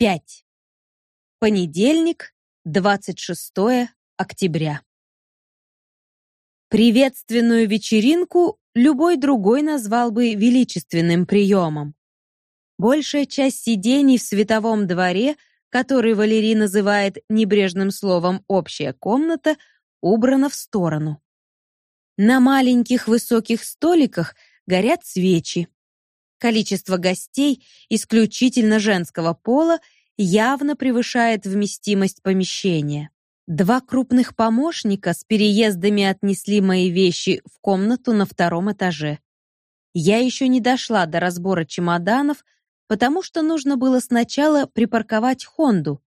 5. Понедельник, 26 октября. Приветственную вечеринку любой другой назвал бы величественным приемом. Большая часть сидений в световом дворе, который Валерий называет небрежным словом «общая комната», убрана в сторону. На маленьких высоких столиках горят свечи. Количество гостей исключительно женского пола явно превышает вместимость помещения. Два крупных помощника с переездами отнесли мои вещи в комнату на втором этаже. Я еще не дошла до разбора чемоданов, потому что нужно было сначала припарковать Хонду.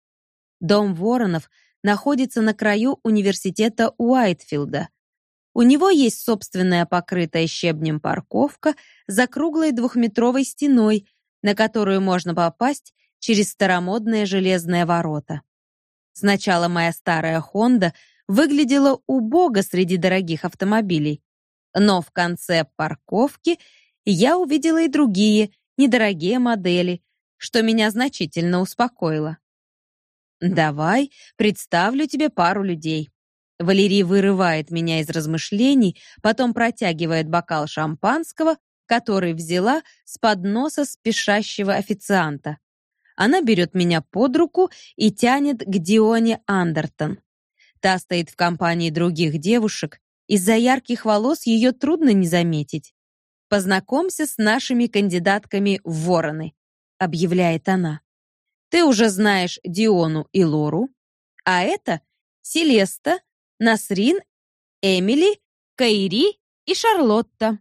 Дом Воронов находится на краю университета Уайтфилда. У него есть собственная покрытая щебнем парковка за круглой двухметровой стеной, на которую можно попасть через старомодные железные ворота. Сначала моя старая Honda выглядела убого среди дорогих автомобилей, но в конце парковки я увидела и другие недорогие модели, что меня значительно успокоило. Давай представлю тебе пару людей. Валерий вырывает меня из размышлений, потом протягивает бокал шампанского, который взяла с подноса спешащего официанта. Она берет меня под руку и тянет к Дионе Андертон. Та стоит в компании других девушек, из-за ярких волос ее трудно не заметить. Познакомься с нашими кандидатками в вороны, объявляет она. Ты уже знаешь Диону и Лору, а это Селеста, Насрин, Эмили, Кайри и Шарлотта.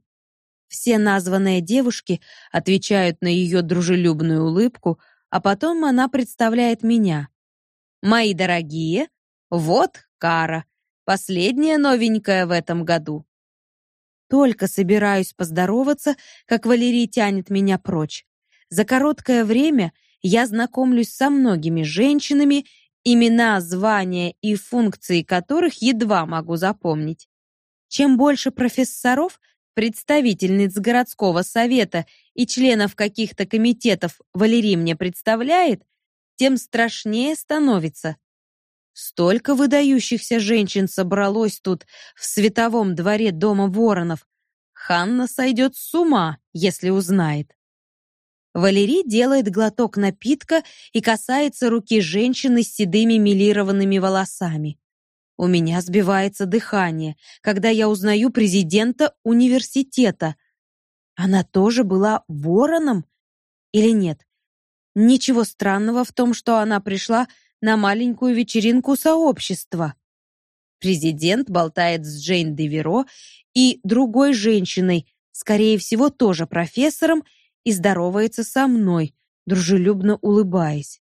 Все названные девушки отвечают на ее дружелюбную улыбку, а потом она представляет меня. Мои дорогие, вот Кара, последняя новенькая в этом году. Только собираюсь поздороваться, как Валерий тянет меня прочь. За короткое время я знакомлюсь со многими женщинами имена, звания и функции которых едва могу запомнить. Чем больше профессоров, представительниц городского совета и членов каких-то комитетов Валерий мне представляет, тем страшнее становится. Столько выдающихся женщин собралось тут в световом дворе дома Воронов. Ханна сойдет с ума, если узнает. Валерий делает глоток напитка и касается руки женщины с седыми милированными волосами. У меня сбивается дыхание, когда я узнаю президента университета. Она тоже была вороном или нет? Ничего странного в том, что она пришла на маленькую вечеринку сообщества. Президент болтает с Джейн Деверо и другой женщиной, скорее всего, тоже профессором, и здоровается со мной, дружелюбно улыбаясь.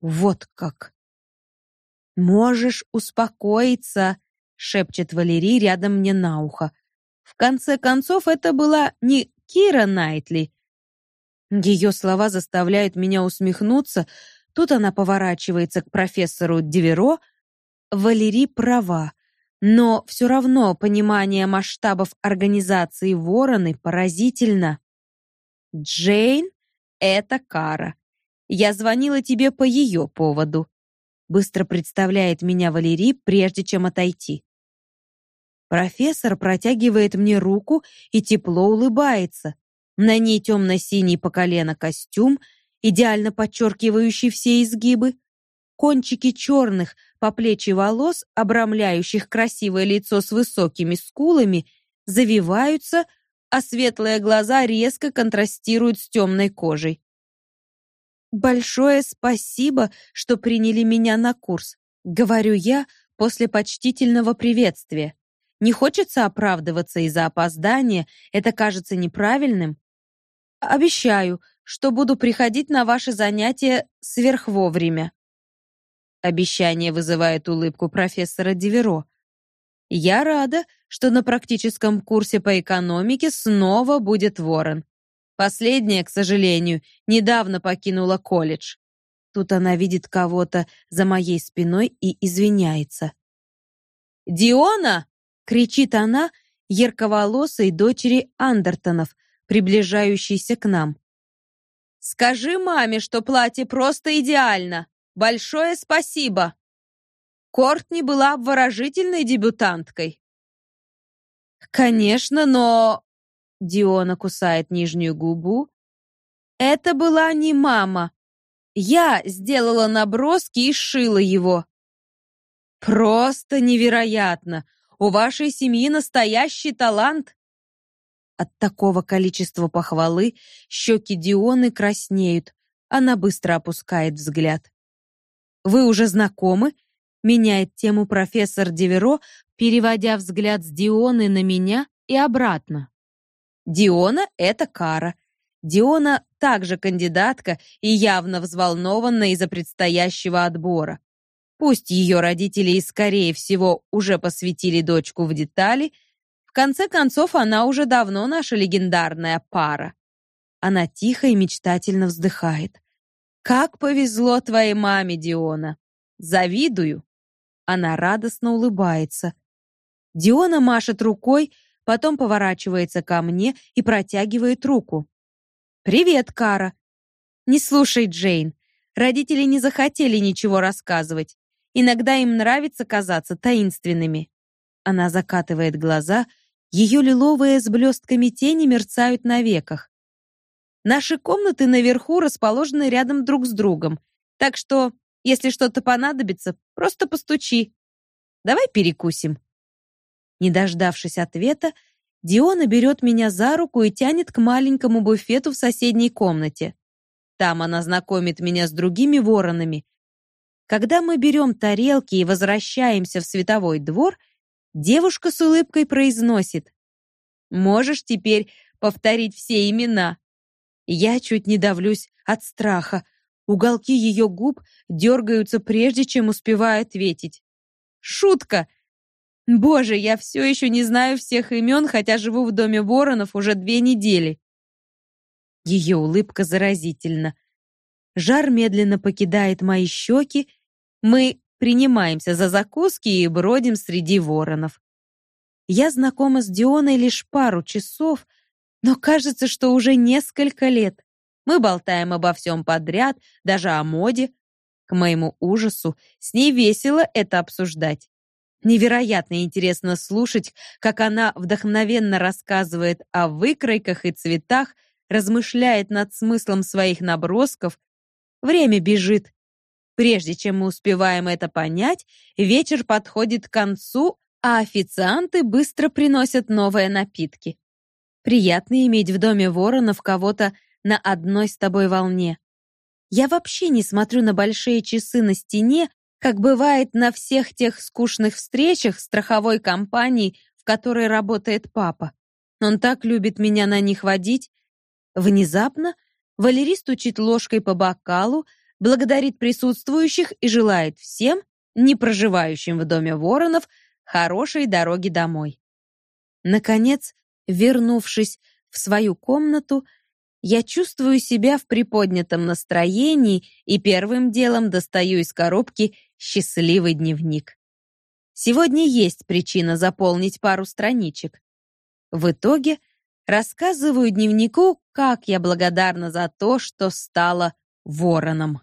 Вот как. Можешь успокоиться, шепчет Валерий рядом мне на ухо. В конце концов, это была не Кира Найтли. Ее слова заставляют меня усмехнуться. Тут она поворачивается к профессору Диверо. Валерий права, но все равно понимание масштабов организации Вороны поразительно. Джейн — это Кара. Я звонила тебе по ее поводу. Быстро представляет меня Валерий, прежде чем отойти. Профессор протягивает мне руку и тепло улыбается. На ней темно-синий по колено костюм, идеально подчеркивающий все изгибы. Кончики черных по плечи волос, обрамляющих красивое лицо с высокими скулами, завиваются, а светлые глаза резко контрастируют с темной кожей. Большое спасибо, что приняли меня на курс, говорю я после почтительного приветствия. Не хочется оправдываться из-за опоздания, это кажется неправильным. Обещаю, что буду приходить на ваши занятия сверхвовремя. Обещание вызывает улыбку профессора Диверо. Я рада, что на практическом курсе по экономике снова будет Ворон. Последняя, к сожалению, недавно покинула колледж. Тут она видит кого-то за моей спиной и извиняется. «Диона!» — кричит она ярковолосой дочери Андертонов, приближающейся к нам. Скажи маме, что платье просто идеально. Большое спасибо. Кортни была обворожительной дебютанткой. Конечно, но... Диона кусает нижнюю губу. Это была не мама. Я сделала наброски и сшила его. Просто невероятно. У вашей семьи настоящий талант. От такого количества похвалы щеки Дионы краснеют. Она быстро опускает взгляд. «Вы уже знакомы?» — меняет тему профессор Деверо, переводя взгляд с Дионы на меня и обратно. Диона — это Кара. Диона также кандидатка и явно взволнована из-за предстоящего отбора. Пусть ее родители и, скорее всего, уже посвятили дочку в детали, в конце концов, она уже давно наша легендарная пара. Она тихо и мечтательно вздыхает. «Как повезло твоей маме, Диона! Завидую!» Она радостно улыбается. Диона машет рукой, потом поворачивается ко мне и протягивает руку. «Привет, Кара!» «Не слушай, Джейн. Родители не захотели ничего рассказывать. Иногда им нравится казаться таинственными». Она закатывает глаза ее лиловые с блестками тени мерцают на веках. Наши комнаты наверху расположены рядом друг с другом, так что, если что-то понадобится, просто постучи. Давай перекусим. Не дождавшись ответа, Диона берет меня за руку и тянет к маленькому буфету в соседней комнате. Там она знакомит меня с другими воронами. Когда мы берем тарелки и возвращаемся в световой двор — Девушка с улыбкой произносит. «Можешь теперь повторить все имена?» Я чуть не давлюсь от страха. Уголки ее губ дергаются, прежде чем успеваю ответить. «Шутка!» Боже, я все еще не знаю всех имен, хотя живу в доме Воронов уже две недели. Ее улыбка заразительна. Жар медленно покидает мои щеки. Мы принимаемся за закуски и бродим среди воронов. Я знакома с Дионой лишь пару часов, но кажется, что уже несколько лет. Мы болтаем обо всем подряд, даже о моде. К моему ужасу, с ней весело это обсуждать. Невероятно интересно слушать, как она вдохновенно рассказывает о выкройках и цветах, размышляет над смыслом своих набросков. Время бежит, Прежде чем мы успеваем это понять, вечер подходит к концу, а официанты быстро приносят новые напитки. Приятно иметь в доме Воронов кого-то на одной с тобой волне. Я вообще не смотрю на большие часы на стене, как бывает на всех тех скучных встречах страховой компании, в которой работает папа. Он так любит меня на них водить. Внезапно Валерий стучит ложкой по бокалу, благодарит присутствующих и желает всем, не проживающим в доме Воронов, хорошей дороги домой. Наконец, вернувшись в свою комнату, я чувствую себя в приподнятом настроении и первым делом достаю из коробки счастливый дневник. Сегодня есть причина заполнить пару страничек. В итоге рассказываю дневнику, как я благодарна за то, что стала вороном.